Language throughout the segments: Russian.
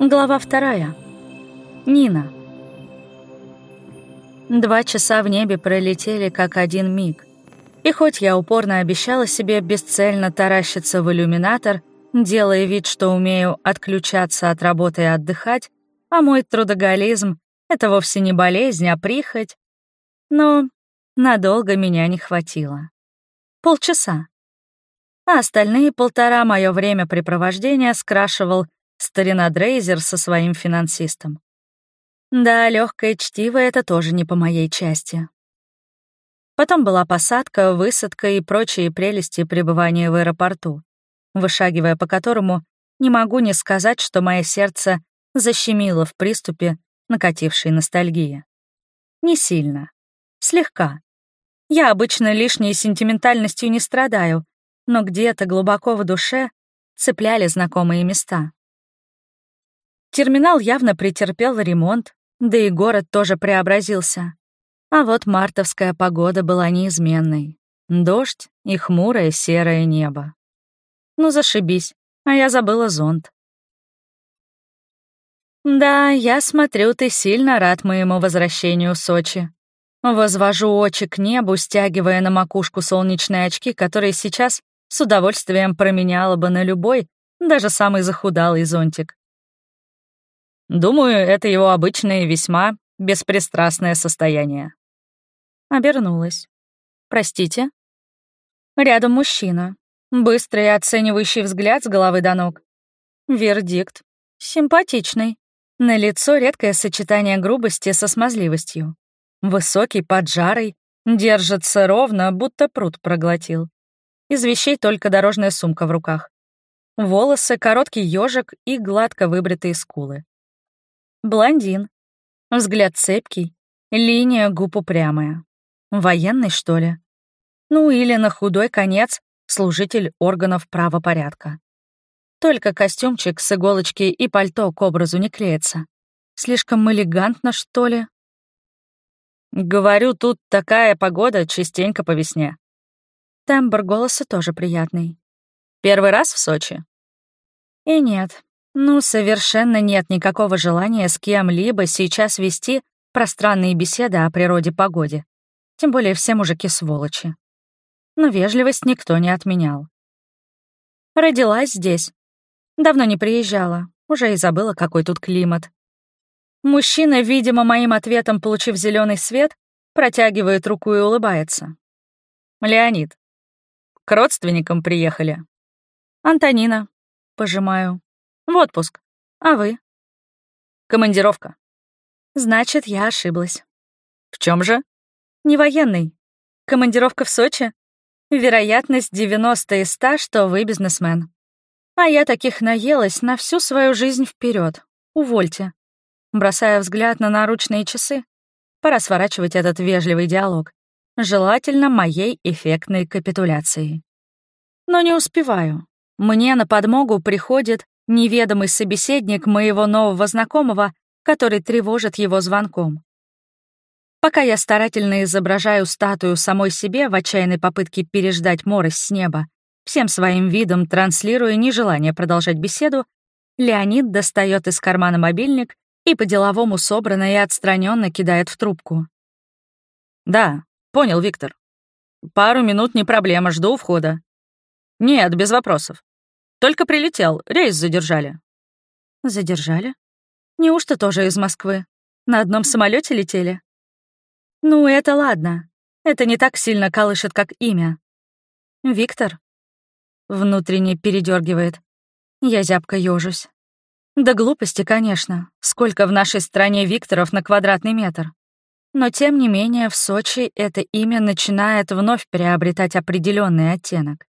Глава вторая. Нина. Два часа в небе пролетели как один миг. И хоть я упорно обещала себе бесцельно таращиться в иллюминатор, делая вид, что умею отключаться от работы и отдыхать, а мой трудоголизм — это вовсе не болезнь, а прихоть, но надолго меня не хватило. Полчаса. А остальные полтора мое времяпрепровождения скрашивал старина Дрейзер со своим финансистом. Да, легкое чтиво — это тоже не по моей части. Потом была посадка, высадка и прочие прелести пребывания в аэропорту, вышагивая по которому не могу не сказать, что мое сердце защемило в приступе накатившей ностальгии. Не сильно. Слегка. Я обычно лишней сентиментальностью не страдаю, но где-то глубоко в душе цепляли знакомые места. Терминал явно претерпел ремонт, да и город тоже преобразился. А вот мартовская погода была неизменной. Дождь и хмурое серое небо. Ну, зашибись, а я забыла зонт. Да, я смотрю, ты сильно рад моему возвращению в Сочи. Возвожу очи к небу, стягивая на макушку солнечные очки, которые сейчас с удовольствием променяла бы на любой, даже самый захудалый зонтик. Думаю, это его обычное весьма беспристрастное состояние. Обернулась. «Простите?» Рядом мужчина. Быстрый оценивающий взгляд с головы до ног. Вердикт. Симпатичный. На лицо редкое сочетание грубости со смазливостью. Высокий, поджарый, держится ровно, будто пруд проглотил. Из вещей только дорожная сумка в руках. Волосы, короткий ежик и гладко выбритые скулы. Блондин. Взгляд цепкий, линия губ упрямая. Военный, что ли? Ну или на худой конец служитель органов правопорядка. Только костюмчик с иголочки и пальто к образу не клеится. Слишком элегантно, что ли? Говорю, тут такая погода частенько по весне. Тембр голоса тоже приятный. Первый раз в Сочи? И нет, ну, совершенно нет никакого желания с кем-либо сейчас вести пространные беседы о природе погоде. Тем более все мужики сволочи. Но вежливость никто не отменял. Родилась здесь. Давно не приезжала, уже и забыла, какой тут климат. Мужчина, видимо, моим ответом получив зеленый свет, протягивает руку и улыбается. «Леонид, к родственникам приехали?» «Антонина», — пожимаю. В отпуск. А вы? Командировка. Значит, я ошиблась. В чем же? Не военный. Командировка в Сочи? Вероятность 90 из 100, что вы бизнесмен. А я таких наелась на всю свою жизнь вперед. Увольте. Бросая взгляд на наручные часы, пора сворачивать этот вежливый диалог. Желательно моей эффектной капитуляцией. Но не успеваю. Мне на подмогу приходит неведомый собеседник моего нового знакомого, который тревожит его звонком. Пока я старательно изображаю статую самой себе в отчаянной попытке переждать морось с неба, всем своим видом транслируя нежелание продолжать беседу, Леонид достает из кармана мобильник и по-деловому собранно и отстраненно кидает в трубку. «Да, понял, Виктор. Пару минут не проблема, жду у входа. Нет, без вопросов. Только прилетел, рейс задержали». «Задержали? Неужто тоже из Москвы? На одном самолете летели?» «Ну, это ладно. Это не так сильно колышет, как имя. Виктор?» Внутренне передергивает. Я зябко ёжусь. Да глупости, конечно. Сколько в нашей стране Викторов на квадратный метр. Но тем не менее в Сочи это имя начинает вновь приобретать определенный оттенок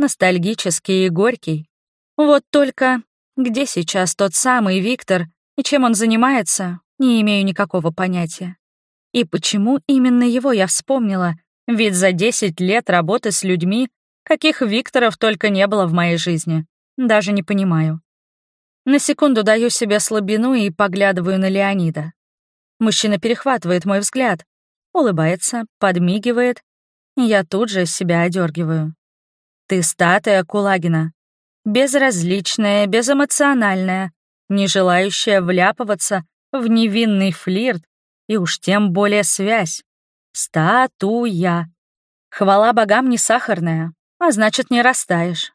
ностальгический и горький. Вот только где сейчас тот самый Виктор и чем он занимается, не имею никакого понятия. И почему именно его я вспомнила, ведь за 10 лет работы с людьми, каких Викторов только не было в моей жизни, даже не понимаю. На секунду даю себе слабину и поглядываю на Леонида. Мужчина перехватывает мой взгляд, улыбается, подмигивает, я тут же себя одергиваю. Ты статуя Кулагина. Безразличная, безэмоциональная, не желающая вляпываться в невинный флирт и уж тем более связь. Статуя. Хвала богам не сахарная, а значит, не растаешь.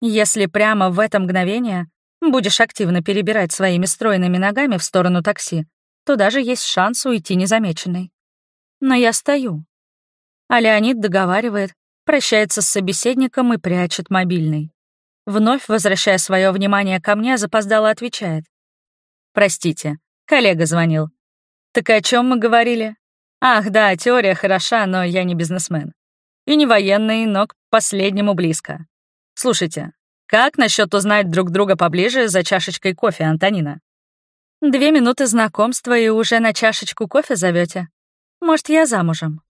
Если прямо в это мгновение будешь активно перебирать своими стройными ногами в сторону такси, то даже есть шанс уйти незамеченной. Но я стою. А Леонид договаривает, прощается с собеседником и прячет мобильный. Вновь, возвращая свое внимание ко мне, запоздало отвечает. «Простите, коллега звонил. Так о чем мы говорили? Ах, да, теория хороша, но я не бизнесмен. И не военный, но к последнему близко. Слушайте, как насчет узнать друг друга поближе за чашечкой кофе, Антонина? Две минуты знакомства и уже на чашечку кофе зовете? Может, я замужем?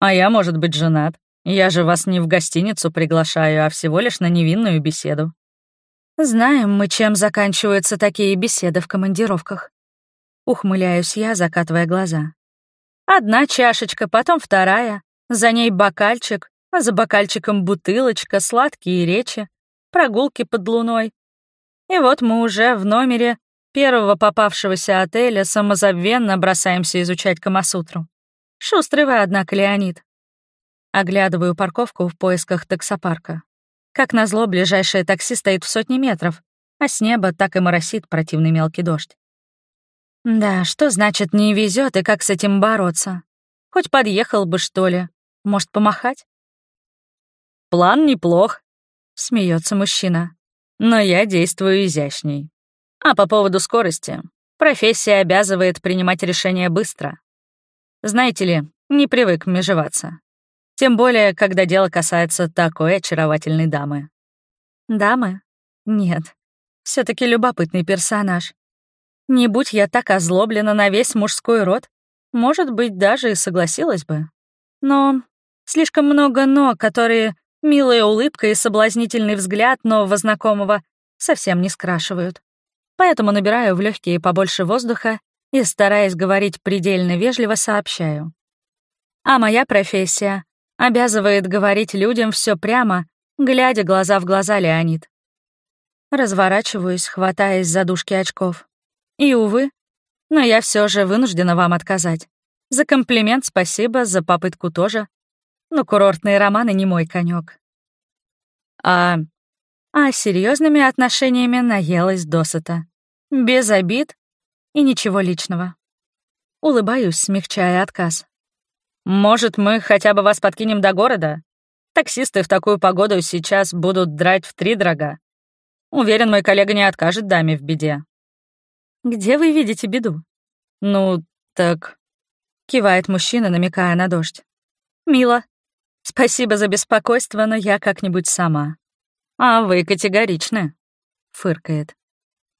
А я, может быть, женат. Я же вас не в гостиницу приглашаю, а всего лишь на невинную беседу. Знаем мы, чем заканчиваются такие беседы в командировках. Ухмыляюсь я, закатывая глаза. Одна чашечка, потом вторая, за ней бокальчик, а за бокальчиком бутылочка, сладкие речи, прогулки под луной. И вот мы уже в номере первого попавшегося отеля самозабвенно бросаемся изучать Камасутру. Шустрый вы, однако, Леонид. Оглядываю парковку в поисках таксопарка. Как назло, ближайшее такси стоит в сотни метров, а с неба так и моросит противный мелкий дождь. Да, что значит не везет и как с этим бороться? Хоть подъехал бы, что ли. Может, помахать? План неплох, смеется мужчина. Но я действую изящней. А по поводу скорости. Профессия обязывает принимать решения быстро. Знаете ли, не привык межеваться. Тем более, когда дело касается такой очаровательной дамы. Дамы? Нет. все таки любопытный персонаж. Не будь я так озлоблена на весь мужской род, может быть, даже и согласилась бы. Но слишком много «но», которые милая улыбка и соблазнительный взгляд нового знакомого совсем не скрашивают. Поэтому набираю в легкие побольше воздуха и, стараясь говорить предельно вежливо, сообщаю. А моя профессия обязывает говорить людям все прямо, глядя глаза в глаза, Леонид. Разворачиваюсь, хватаясь за дужки очков. И, увы, но я все же вынуждена вам отказать. За комплимент спасибо, за попытку тоже. Но курортные романы не мой конек. А... А серьезными отношениями наелась досыта. Без обид и ничего личного. Улыбаюсь, смягчая отказ. «Может, мы хотя бы вас подкинем до города? Таксисты в такую погоду сейчас будут драть в три дорога. Уверен, мой коллега не откажет даме в беде». «Где вы видите беду?» «Ну, так...» — кивает мужчина, намекая на дождь. «Мило. Спасибо за беспокойство, но я как-нибудь сама». «А вы категоричны», — фыркает.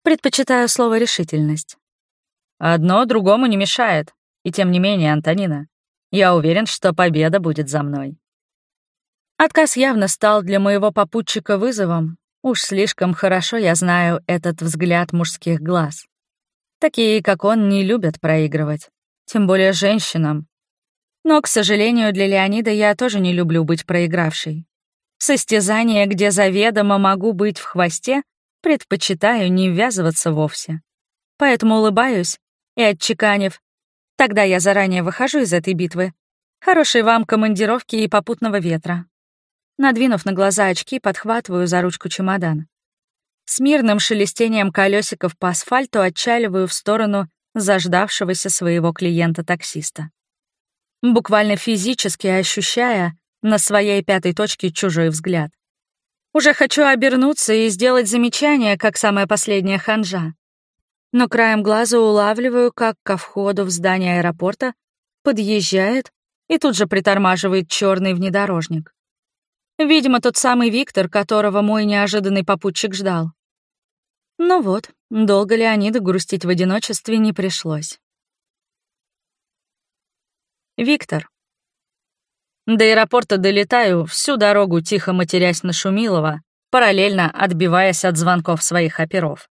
Предпочитаю слово «решительность». «Одно другому не мешает. И тем не менее, Антонина, я уверен, что победа будет за мной». Отказ явно стал для моего попутчика вызовом. Уж слишком хорошо я знаю этот взгляд мужских глаз. Такие, как он, не любят проигрывать. Тем более женщинам. Но, к сожалению, для Леонида я тоже не люблю быть проигравшей. Состязание, где заведомо могу быть в хвосте, предпочитаю не ввязываться вовсе. Поэтому улыбаюсь и, отчеканив, «Тогда я заранее выхожу из этой битвы. Хорошей вам командировки и попутного ветра». Надвинув на глаза очки, подхватываю за ручку чемодан. С мирным шелестением колесиков по асфальту отчаливаю в сторону заждавшегося своего клиента-таксиста. Буквально физически ощущая на своей пятой точке чужой взгляд. Уже хочу обернуться и сделать замечание, как самая последняя ханжа. Но краем глаза улавливаю, как ко входу в здание аэропорта подъезжает и тут же притормаживает черный внедорожник. Видимо, тот самый Виктор, которого мой неожиданный попутчик ждал. Ну вот, долго Леониду грустить в одиночестве не пришлось. Виктор. До аэропорта долетаю, всю дорогу тихо матерясь на Шумилова, параллельно отбиваясь от звонков своих оперов.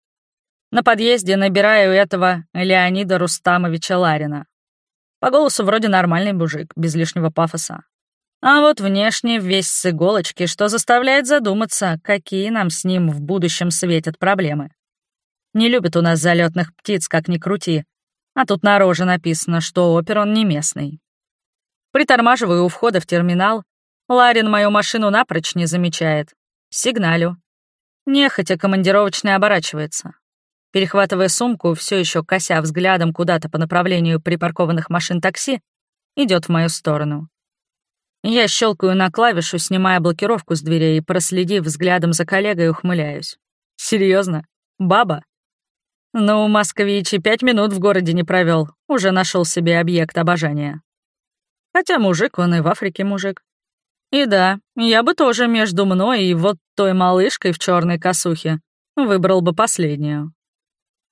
На подъезде набираю этого Леонида Рустамовича Ларина. По голосу вроде нормальный мужик, без лишнего пафоса. А вот внешне весь с иголочки, что заставляет задуматься, какие нам с ним в будущем светят проблемы. Не любят у нас залетных птиц, как ни крути. А тут на роже написано, что опер он не местный. Притормаживаю у входа в терминал. Ларин мою машину напрочь не замечает. Сигналю. Нехотя командировочный оборачивается. Перехватывая сумку, все еще кося взглядом куда-то по направлению припаркованных машин такси, идет в мою сторону. Я щелкаю на клавишу, снимая блокировку с дверей и, проследив взглядом за коллегой, ухмыляюсь. Серьезно? Баба? Ну, Москвич и пять минут в городе не провел, уже нашел себе объект обожания. Хотя мужик, он и в Африке мужик. И да, я бы тоже между мной и вот той малышкой в черной косухе выбрал бы последнюю.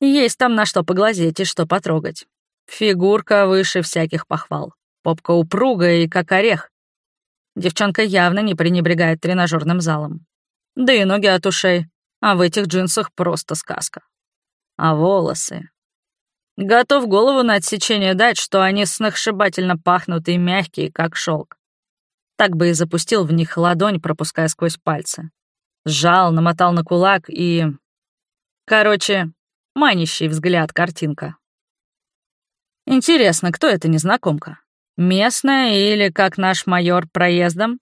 Есть там на что поглазеть и что потрогать. Фигурка выше всяких похвал. Попка упругая и как орех. Девчонка явно не пренебрегает тренажерным залом. Да и ноги от ушей, а в этих джинсах просто сказка. А волосы... Готов голову на отсечение дать, что они сногсшибательно пахнут и мягкие, как шелк. Так бы и запустил в них ладонь, пропуская сквозь пальцы. Сжал, намотал на кулак и... Короче, манящий взгляд картинка. Интересно, кто эта незнакомка? Местная или, как наш майор, проездом?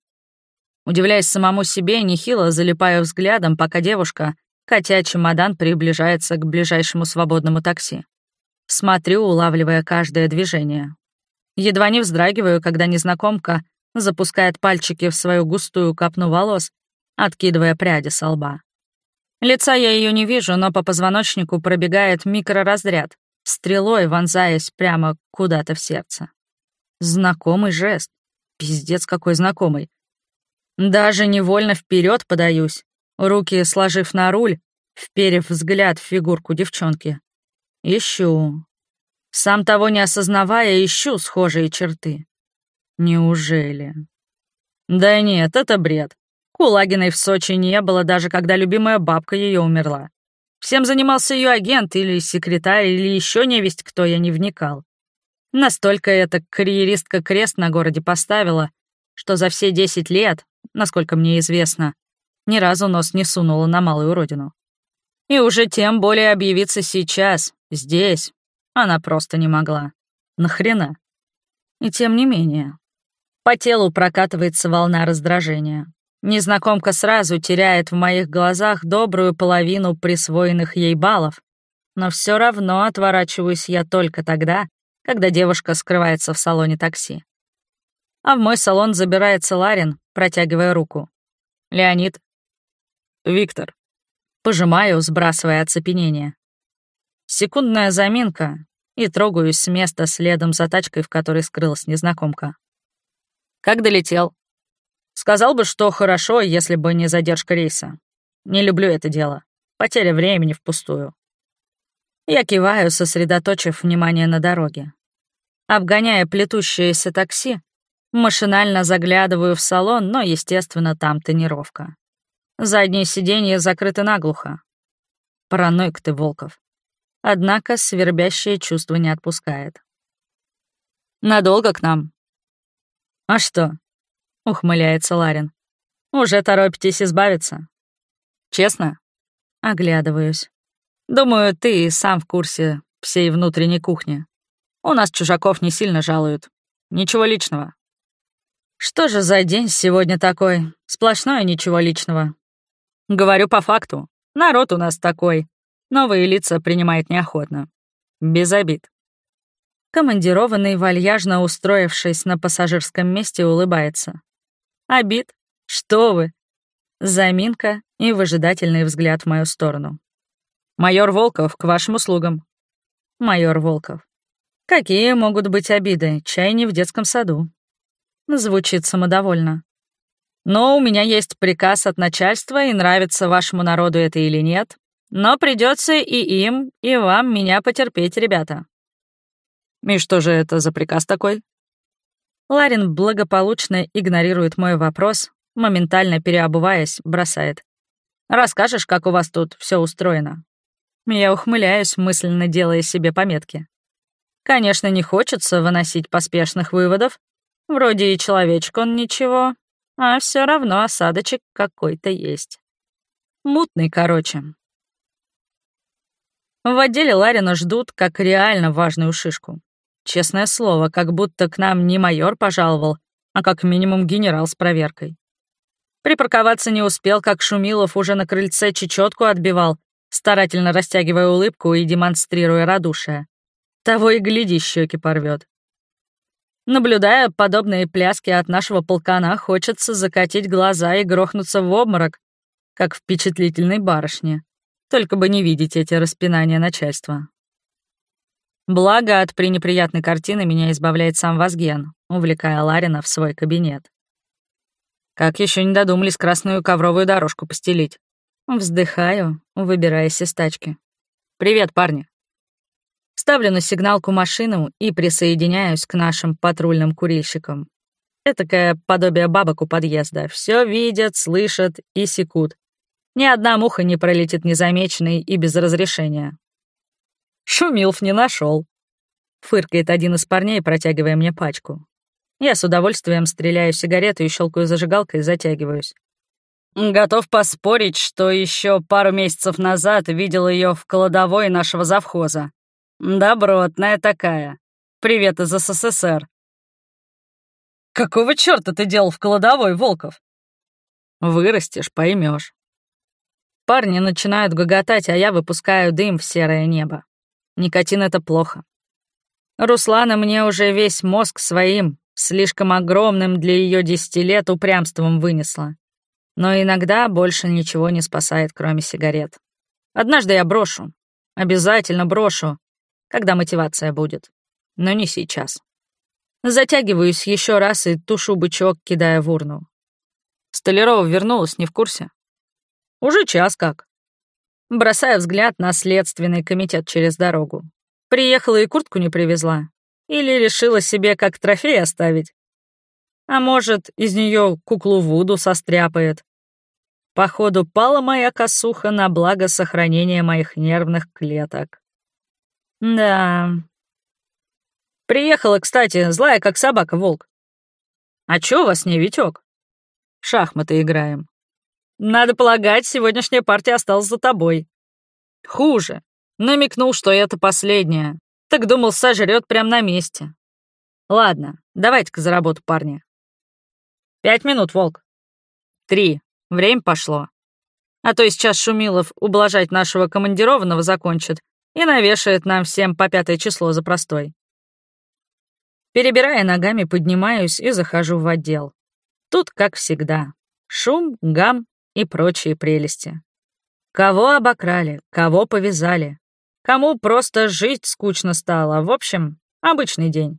Удивляясь самому себе, нехило залипаю взглядом, пока девушка, катя чемодан, приближается к ближайшему свободному такси. Смотрю, улавливая каждое движение. Едва не вздрагиваю, когда незнакомка запускает пальчики в свою густую копну волос, откидывая пряди со лба. Лица я ее не вижу, но по позвоночнику пробегает микроразряд, стрелой вонзаясь прямо куда-то в сердце. Знакомый жест. Пиздец какой знакомый. Даже невольно вперед подаюсь, руки сложив на руль, вперев взгляд в фигурку девчонки. Ищу. Сам того не осознавая, ищу схожие черты. Неужели? Да нет, это бред. Кулагиной в Сочи не было, даже когда любимая бабка ее умерла. Всем занимался ее агент или секретарь, или еще невесть, кто я не вникал. Настолько эта карьеристка крест на городе поставила, что за все 10 лет, насколько мне известно, ни разу нос не сунула на малую родину. И уже тем более объявиться сейчас, здесь, она просто не могла. Нахрена? И тем не менее. По телу прокатывается волна раздражения. Незнакомка сразу теряет в моих глазах добрую половину присвоенных ей баллов, но все равно отворачиваюсь я только тогда, когда девушка скрывается в салоне такси. А в мой салон забирается Ларин, протягивая руку. «Леонид». «Виктор». Пожимаю, сбрасывая оцепенение. Секундная заминка, и трогаюсь с места следом за тачкой, в которой скрылась незнакомка. «Как долетел?» «Сказал бы, что хорошо, если бы не задержка рейса. Не люблю это дело. Потеря времени впустую. Я киваю, сосредоточив внимание на дороге. Обгоняя плетущееся такси, машинально заглядываю в салон, но, естественно, там тонировка. Задние сиденья закрыты наглухо. Параноик ты, Волков. Однако свербящее чувство не отпускает. «Надолго к нам?» «А что?» — ухмыляется Ларин. «Уже торопитесь избавиться?» «Честно?» — оглядываюсь. Думаю, ты сам в курсе всей внутренней кухни. У нас чужаков не сильно жалуют. Ничего личного. Что же за день сегодня такой? Сплошное ничего личного. Говорю по факту. Народ у нас такой. Новые лица принимает неохотно. Без обид. Командированный, вальяжно устроившись на пассажирском месте, улыбается. Обид? Что вы? Заминка и выжидательный взгляд в мою сторону. «Майор Волков, к вашим услугам». «Майор Волков. Какие могут быть обиды? Чай не в детском саду». Звучит самодовольно. «Но у меня есть приказ от начальства, и нравится вашему народу это или нет, но придется и им, и вам меня потерпеть, ребята». «И что же это за приказ такой?» Ларин благополучно игнорирует мой вопрос, моментально переобуваясь, бросает. «Расскажешь, как у вас тут все устроено?» Я ухмыляюсь, мысленно делая себе пометки. Конечно, не хочется выносить поспешных выводов. Вроде и человечек он ничего, а все равно осадочек какой-то есть. Мутный, короче. В отделе Ларина ждут как реально важную шишку. Честное слово, как будто к нам не майор пожаловал, а как минимум генерал с проверкой. Припарковаться не успел, как Шумилов уже на крыльце чечетку отбивал, старательно растягивая улыбку и демонстрируя радушие. Того и гляди, щеки порвет. Наблюдая подобные пляски от нашего полкана, хочется закатить глаза и грохнуться в обморок, как впечатлительной барышне. Только бы не видеть эти распинания начальства. Благо, от пренеприятной картины меня избавляет сам Вазген, увлекая Ларина в свой кабинет. Как еще не додумались красную ковровую дорожку постелить. Вздыхаю, выбираясь из тачки. «Привет, парни!» Ставлю на сигналку машину и присоединяюсь к нашим патрульным курильщикам. Этакое подобие бабок у подъезда. Все видят, слышат и секут. Ни одна муха не пролетит незамеченной и без разрешения. Шумилов не нашел. Фыркает один из парней, протягивая мне пачку. Я с удовольствием стреляю сигарету и щелкаю зажигалкой и затягиваюсь. Готов поспорить, что еще пару месяцев назад видел ее в кладовой нашего завхоза. Добротная такая. Привет из СССР. Какого черта ты делал в кладовой, Волков? Вырастешь, поймешь. Парни начинают гоготать, а я выпускаю дым в серое небо. Никотин — это плохо. Руслана мне уже весь мозг своим, слишком огромным для ее десяти лет упрямством вынесла. Но иногда больше ничего не спасает, кроме сигарет. Однажды я брошу. Обязательно брошу, когда мотивация будет. Но не сейчас. Затягиваюсь еще раз и тушу бычок, кидая в урну. Столярова вернулась, не в курсе. Уже час как. Бросая взгляд на следственный комитет через дорогу. Приехала и куртку не привезла. Или решила себе как трофей оставить. А может, из нее куклу Вуду состряпает. Походу, пала моя косуха на благо сохранения моих нервных клеток. Да. Приехала, кстати, злая как собака волк. А чё вас не Витёк? Шахматы играем. Надо полагать, сегодняшняя партия осталась за тобой. Хуже. Намекнул, что это последняя. Так думал, сожрет прямо на месте. Ладно, давайте-ка за работу, парни. Пять минут, Волк. Три. Время пошло. А то и сейчас Шумилов ублажать нашего командированного закончит и навешает нам всем по пятое число за простой. Перебирая ногами, поднимаюсь и захожу в отдел. Тут, как всегда, шум, гам и прочие прелести. Кого обокрали, кого повязали, кому просто жить скучно стало. В общем, обычный день.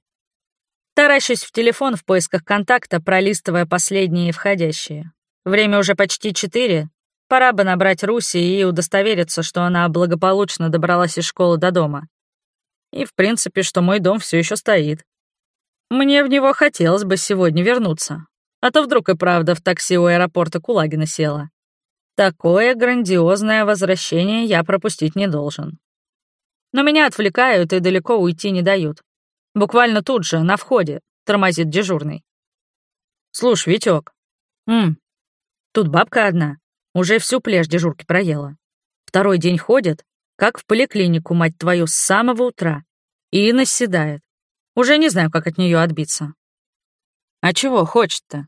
Таращусь в телефон в поисках контакта, пролистывая последние входящие. Время уже почти четыре. Пора бы набрать Руси и удостовериться, что она благополучно добралась из школы до дома. И, в принципе, что мой дом все еще стоит. Мне в него хотелось бы сегодня вернуться. А то вдруг и правда в такси у аэропорта Кулагина села. Такое грандиозное возвращение я пропустить не должен. Но меня отвлекают и далеко уйти не дают. Буквально тут же, на входе, тормозит дежурный. «Слушай, Витёк, м, тут бабка одна, уже всю пляж дежурки проела. Второй день ходит, как в поликлинику, мать твою, с самого утра. И наседает. Уже не знаю, как от нее отбиться. А чего хочет-то?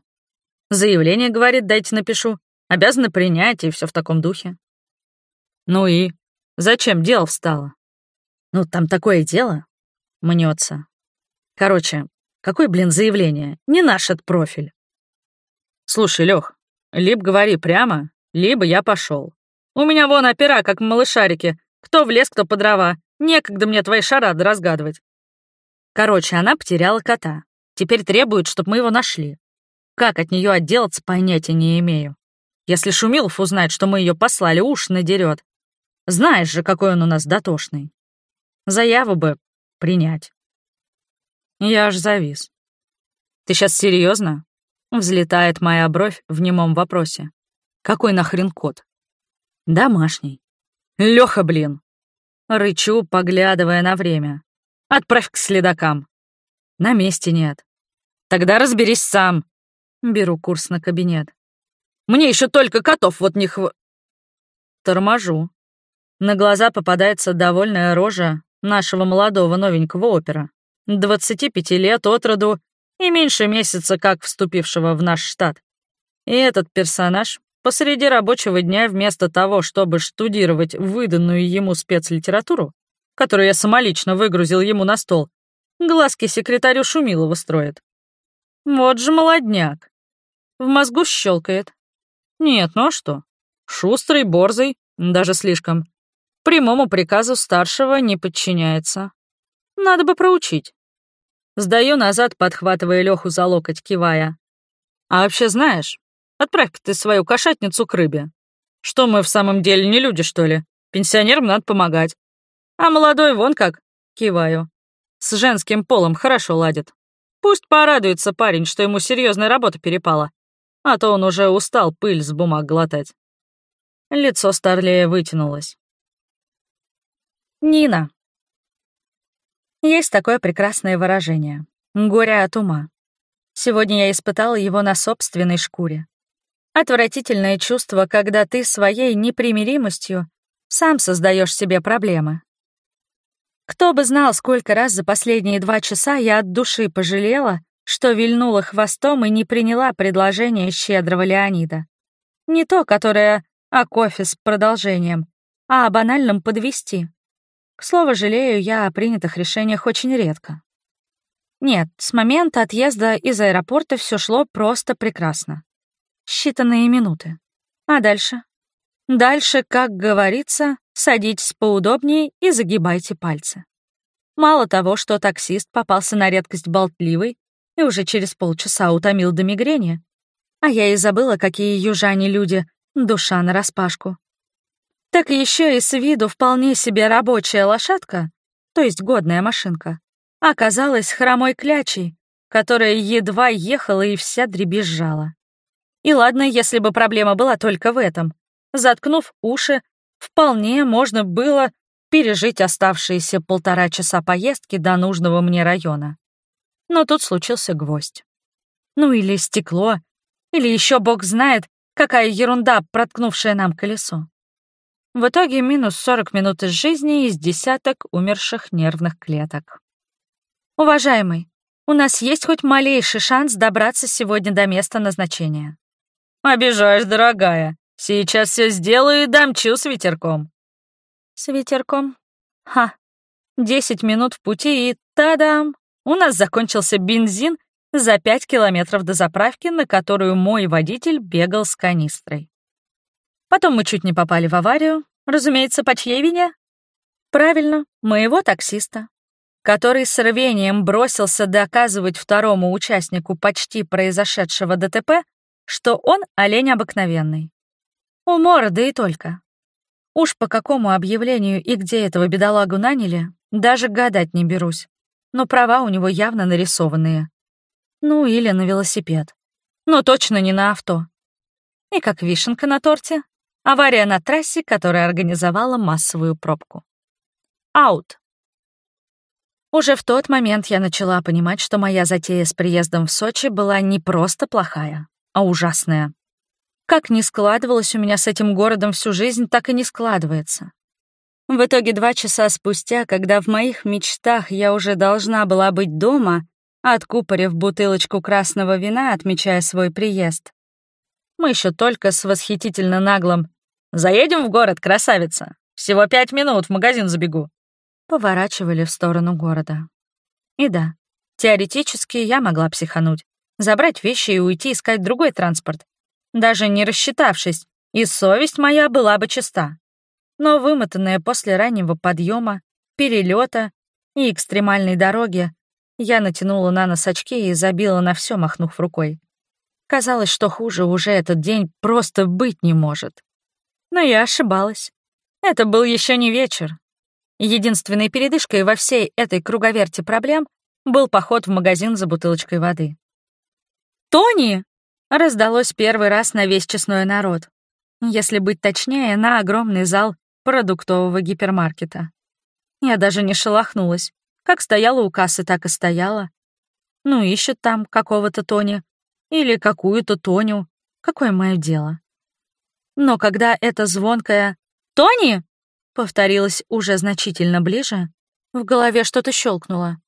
Заявление, говорит, дайте напишу. Обязана принять, и все в таком духе. Ну и? Зачем дело встало? Ну, там такое дело. Мнется. Короче, какое, блин, заявление? Не наш этот профиль. Слушай, Лех, либо говори прямо, либо я пошел. У меня вон опера, как малышарики. Кто в лес, кто по дрова. Некогда мне твои шарады разгадывать. Короче, она потеряла кота. Теперь требует, чтобы мы его нашли. Как от нее отделаться, понятия не имею. Если Шумилов узнает, что мы ее послали, уж надерет. Знаешь же, какой он у нас дотошный. Заяву бы принять. Я аж завис. Ты сейчас серьезно? Взлетает моя бровь в немом вопросе. Какой нахрен кот? Домашний. Лёха, блин. Рычу, поглядывая на время. Отправь к следакам. На месте нет. Тогда разберись сам. Беру курс на кабинет. Мне еще только котов вот не хв... Торможу. на глаза попадается довольная рожа нашего молодого новенького опера. 25 лет от роду и меньше месяца как вступившего в наш штат. И этот персонаж посреди рабочего дня вместо того, чтобы штудировать выданную ему спецлитературу, которую я самолично выгрузил ему на стол, глазки секретарю Шумилова строит. Вот же молодняк. В мозгу щелкает. Нет, ну а что? Шустрый, борзый, даже слишком. Прямому приказу старшего не подчиняется. Надо бы проучить. Сдаю назад, подхватывая Леху за локоть, кивая. А вообще знаешь, отправь-ка ты свою кошатницу к рыбе. Что мы в самом деле не люди, что ли? Пенсионерам надо помогать. А молодой вон как, киваю. С женским полом хорошо ладит. Пусть порадуется парень, что ему серьезная работа перепала. А то он уже устал пыль с бумаг глотать. Лицо Старлея вытянулось. Нина. Есть такое прекрасное выражение. Горе от ума. Сегодня я испытала его на собственной шкуре. Отвратительное чувство, когда ты своей непримиримостью сам создаешь себе проблемы. Кто бы знал, сколько раз за последние два часа я от души пожалела, что вильнула хвостом и не приняла предложение щедрого Леонида. Не то, которое о кофе с продолжением, а о банальном подвести. К слову, жалею я о принятых решениях очень редко. Нет, с момента отъезда из аэропорта все шло просто прекрасно. Считанные минуты. А дальше? Дальше, как говорится, садитесь поудобнее и загибайте пальцы. Мало того, что таксист попался на редкость болтливый и уже через полчаса утомил до мигрени, а я и забыла, какие южане люди, душа нараспашку так еще и с виду вполне себе рабочая лошадка, то есть годная машинка, оказалась хромой клячей, которая едва ехала и вся дребезжала. И ладно, если бы проблема была только в этом. Заткнув уши, вполне можно было пережить оставшиеся полтора часа поездки до нужного мне района. Но тут случился гвоздь. Ну или стекло, или еще бог знает, какая ерунда, проткнувшая нам колесо. В итоге минус 40 минут из жизни из десяток умерших нервных клеток. Уважаемый, у нас есть хоть малейший шанс добраться сегодня до места назначения. Обижаешь, дорогая. Сейчас все сделаю и дамчу с ветерком. С ветерком? Ха. Десять минут в пути и тадам! У нас закончился бензин за пять километров до заправки, на которую мой водитель бегал с канистрой. Потом мы чуть не попали в аварию, разумеется, по чьей вине? Правильно, моего таксиста, который с рвением бросился доказывать второму участнику почти произошедшего ДТП, что он олень обыкновенный. Умора, да и только. Уж по какому объявлению и где этого бедолагу наняли, даже гадать не берусь. Но права у него явно нарисованные. Ну, или на велосипед. Но точно не на авто. И как вишенка на торте, Авария на трассе, которая организовала массовую пробку. Аут. Уже в тот момент я начала понимать, что моя затея с приездом в Сочи была не просто плохая, а ужасная. Как ни складывалось у меня с этим городом всю жизнь, так и не складывается. В итоге два часа спустя, когда в моих мечтах я уже должна была быть дома, откупорив бутылочку красного вина, отмечая свой приезд, мы еще только с восхитительно наглым «Заедем в город, красавица! Всего пять минут, в магазин забегу!» Поворачивали в сторону города. И да, теоретически я могла психануть, забрать вещи и уйти искать другой транспорт, даже не рассчитавшись, и совесть моя была бы чиста. Но вымотанная после раннего подъема, перелета и экстремальной дороги, я натянула на нос очки и забила на все, махнув рукой. Казалось, что хуже уже этот день просто быть не может. Но я ошибалась. Это был еще не вечер. Единственной передышкой во всей этой круговерти проблем был поход в магазин за бутылочкой воды. «Тони!» — раздалось первый раз на весь честной народ. Если быть точнее, на огромный зал продуктового гипермаркета. Я даже не шелохнулась. Как стояла у кассы, так и стояла. Ну, ищет там какого-то Тони. Или какую-то Тоню. Какое мое дело? Но когда это звонкое «Тони!» повторилось уже значительно ближе, в голове что-то щелкнуло.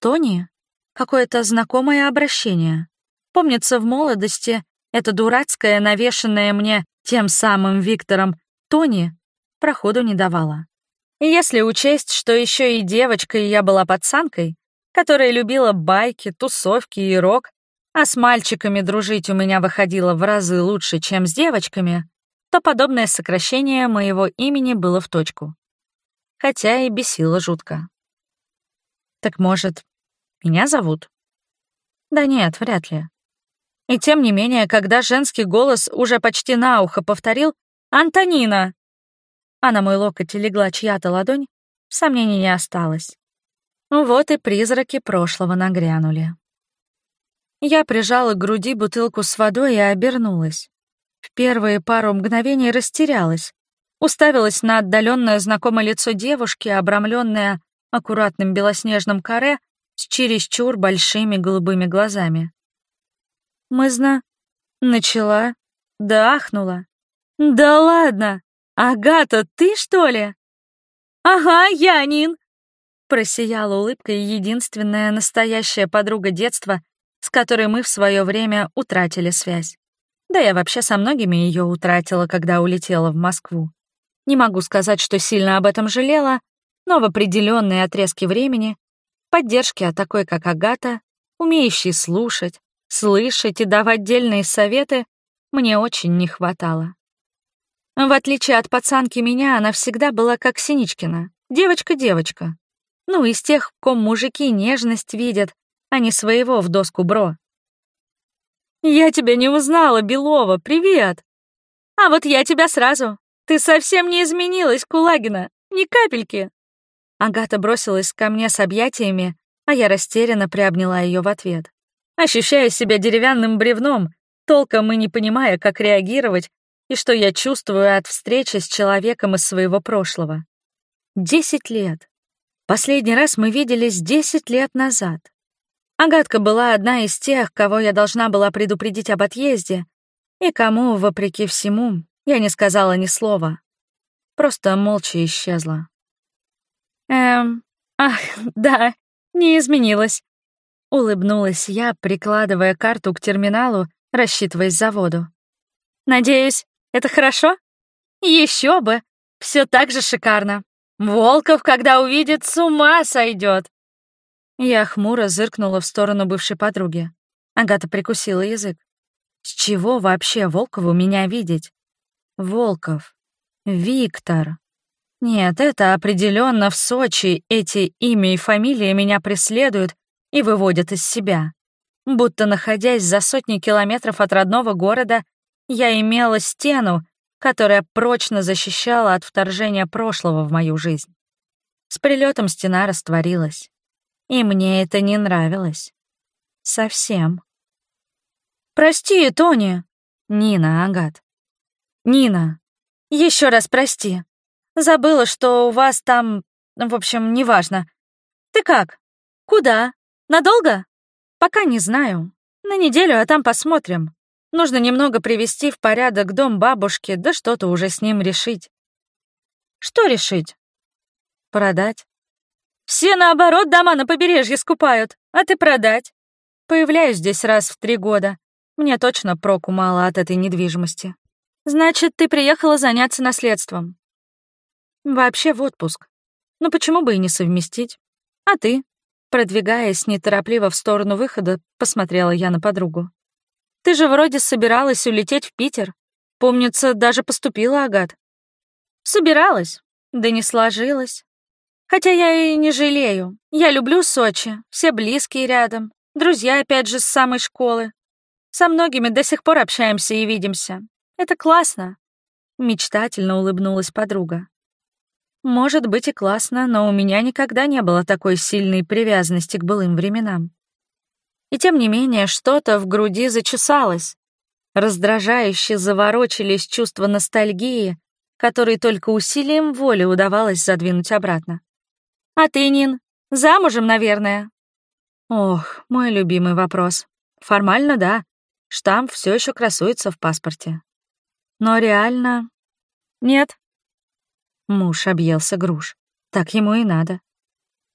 Тони? Какое-то знакомое обращение. Помнится, в молодости это дурацкое, навешенное мне тем самым Виктором Тони, проходу не давала. Если учесть, что еще и девочкой я была пацанкой, которая любила байки, тусовки и рок, а с мальчиками дружить у меня выходило в разы лучше, чем с девочками, то подобное сокращение моего имени было в точку. Хотя и бесило жутко. Так может, меня зовут? Да нет, вряд ли. И тем не менее, когда женский голос уже почти на ухо повторил «Антонина!», а на мой локоть легла чья-то ладонь, сомнений не осталось. Вот и призраки прошлого нагрянули. Я прижала к груди бутылку с водой и обернулась. В первые пару мгновений растерялась, уставилась на отдаленное знакомое лицо девушки, обрамленное аккуратным белоснежным каре с чересчур большими голубыми глазами. Мы зна... Начала, да ахнула. «Да ладно! Агата, ты что ли?» «Ага, я, Нин!» Просияла улыбкой единственная настоящая подруга детства, с которой мы в свое время утратили связь. Да я вообще со многими ее утратила, когда улетела в Москву. Не могу сказать, что сильно об этом жалела, но в определенные отрезки времени поддержки от такой, как Агата, умеющей слушать, слышать и давать дельные советы, мне очень не хватало. В отличие от пацанки меня, она всегда была как Синичкина, девочка-девочка. Ну, из тех, ком мужики нежность видят, а не своего в доску бро. «Я тебя не узнала, Белова, привет!» «А вот я тебя сразу. Ты совсем не изменилась, Кулагина, ни капельки!» Агата бросилась ко мне с объятиями, а я растерянно приобняла ее в ответ. Ощущая себя деревянным бревном, толком и не понимая, как реагировать и что я чувствую от встречи с человеком из своего прошлого. Десять лет. Последний раз мы виделись десять лет назад. Агатка была одна из тех, кого я должна была предупредить об отъезде, и кому, вопреки всему, я не сказала ни слова. Просто молча исчезла. Эм, ах, да, не изменилась. Улыбнулась я, прикладывая карту к терминалу, рассчитываясь за воду. Надеюсь, это хорошо? Еще бы! Все так же шикарно. Волков, когда увидит, с ума сойдет. Я хмуро зыркнула в сторону бывшей подруги. Агата прикусила язык. С чего вообще Волкову меня видеть? Волков. Виктор. Нет, это определенно в Сочи эти имя и фамилия меня преследуют и выводят из себя. Будто находясь за сотни километров от родного города, я имела стену, которая прочно защищала от вторжения прошлого в мою жизнь. С прилетом стена растворилась. И мне это не нравилось. Совсем. «Прости, Тони!» «Нина, Агат». «Нина, еще раз прости. Забыла, что у вас там... В общем, неважно. Ты как? Куда? Надолго? Пока не знаю. На неделю, а там посмотрим. Нужно немного привести в порядок дом бабушки, да что-то уже с ним решить. Что решить? Продать. Все, наоборот, дома на побережье скупают, а ты продать. Появляюсь здесь раз в три года. Мне точно проку мало от этой недвижимости. Значит, ты приехала заняться наследством. Вообще в отпуск. Ну почему бы и не совместить? А ты? Продвигаясь неторопливо в сторону выхода, посмотрела я на подругу. Ты же вроде собиралась улететь в Питер. Помнится, даже поступила Агат. Собиралась, да не сложилось. Хотя я и не жалею. Я люблю Сочи, все близкие рядом, друзья опять же с самой школы. Со многими до сих пор общаемся и видимся. Это классно. Мечтательно улыбнулась подруга. Может быть и классно, но у меня никогда не было такой сильной привязанности к былым временам. И тем не менее что-то в груди зачесалось. Раздражающе заворочились чувства ностальгии, которые только усилием воли удавалось задвинуть обратно. А ты, Нин, замужем, наверное? Ох, мой любимый вопрос. Формально, да. Штамп все еще красуется в паспорте. Но реально... Нет. Муж объелся груш. Так ему и надо.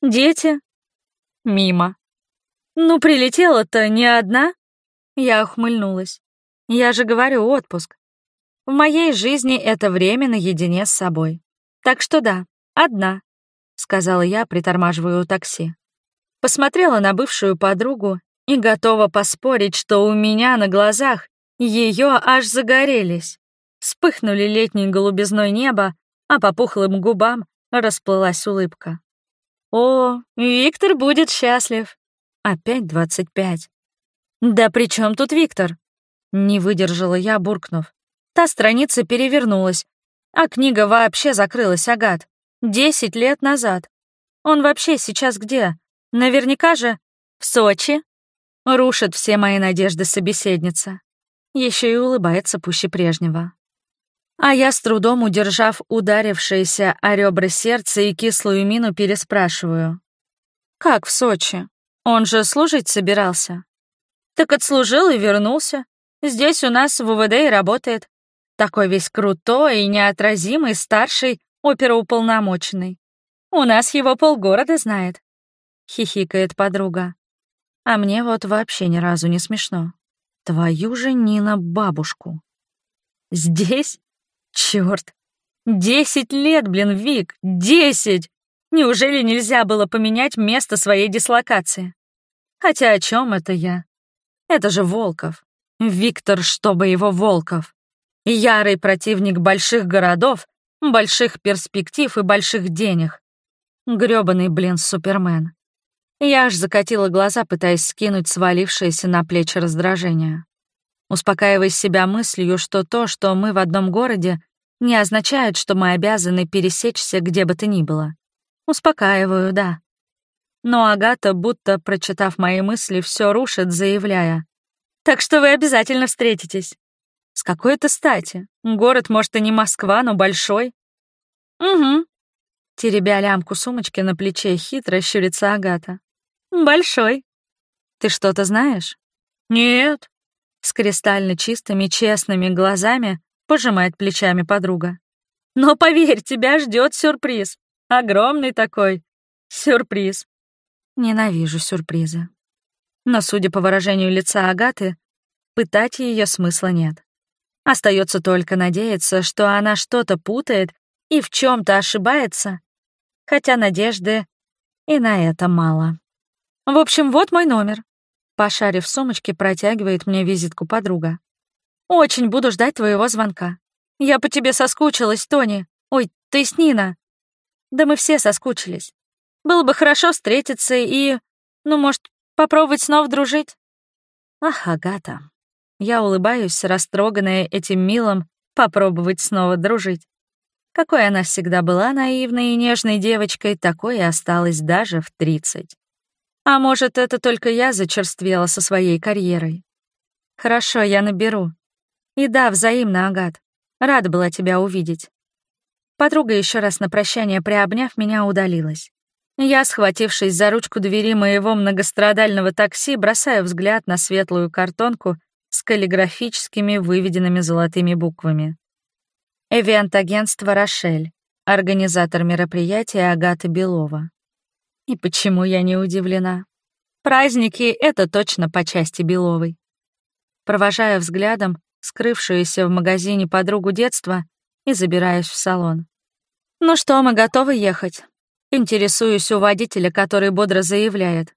Дети? Мимо. Ну, прилетела-то не одна? Я ухмыльнулась. Я же говорю, отпуск. В моей жизни это время наедине с собой. Так что да, одна, сказала я, притормаживая у такси. Посмотрела на бывшую подругу и готова поспорить, что у меня на глазах ее аж загорелись. Вспыхнули летней голубизной небо, а по пухлым губам расплылась улыбка. «О, Виктор будет счастлив!» Опять двадцать пять. «Да при чем тут Виктор?» Не выдержала я, буркнув. Та страница перевернулась, а книга вообще закрылась, Агат. Десять лет назад. Он вообще сейчас где? Наверняка же в Сочи. Рушит все мои надежды собеседница. Еще и улыбается пуще прежнего. А я с трудом, удержав ударившееся о ребра сердце и кислую мину, переспрашиваю. «Как в Сочи? Он же служить собирался?» «Так отслужил и вернулся. Здесь у нас в УВД и работает. Такой весь крутой и неотразимый старший оперуполномоченный. У нас его полгорода знает», — хихикает подруга. А мне вот вообще ни разу не смешно. Твою же Нина бабушку. Здесь? Чёрт. Десять лет, блин, Вик, десять! Неужели нельзя было поменять место своей дислокации? Хотя о чем это я? Это же Волков. Виктор, чтобы его Волков. Ярый противник больших городов, больших перспектив и больших денег. Грёбаный, блин, Супермен. Я аж закатила глаза, пытаясь скинуть свалившееся на плечи раздражение. Успокаивая себя мыслью, что то, что мы в одном городе, не означает, что мы обязаны пересечься где бы то ни было. Успокаиваю, да. Но Агата, будто прочитав мои мысли, все рушит, заявляя. «Так что вы обязательно встретитесь». «С какой-то стати? Город, может, и не Москва, но большой». «Угу». Теребя лямку сумочки на плече, хитро щурится Агата. Большой. Ты что-то знаешь? Нет. С кристально чистыми, честными глазами пожимает плечами подруга. Но поверь, тебя ждет сюрприз. Огромный такой. Сюрприз. Ненавижу сюрпризы. Но, судя по выражению лица Агаты, пытать ее смысла нет. Остается только надеяться, что она что-то путает и в чем то ошибается, хотя надежды и на это мало. В общем, вот мой номер. Пошарив в сумочке, протягивает мне визитку подруга. Очень буду ждать твоего звонка. Я по тебе соскучилась, Тони. Ой, ты с Нина. Да мы все соскучились. Было бы хорошо встретиться и... Ну, может, попробовать снова дружить? Ах, Агата. Я улыбаюсь, растроганная этим милым попробовать снова дружить. Какой она всегда была наивной и нежной девочкой, такой и осталась даже в тридцать. А может, это только я зачерствела со своей карьерой? Хорошо, я наберу. И да, взаимно, Агат. Рада была тебя увидеть. Подруга еще раз на прощание приобняв меня удалилась. Я, схватившись за ручку двери моего многострадального такси, бросаю взгляд на светлую картонку с каллиграфическими выведенными золотыми буквами. Эвент-агентство «Рошель», организатор мероприятия Агата Белова. И почему я не удивлена? Праздники — это точно по части Беловой. Провожаю взглядом скрывшуюся в магазине подругу детства и забираюсь в салон. «Ну что, мы готовы ехать?» Интересуюсь у водителя, который бодро заявляет.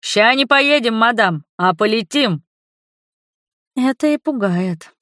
«Ща не поедем, мадам, а полетим!» Это и пугает.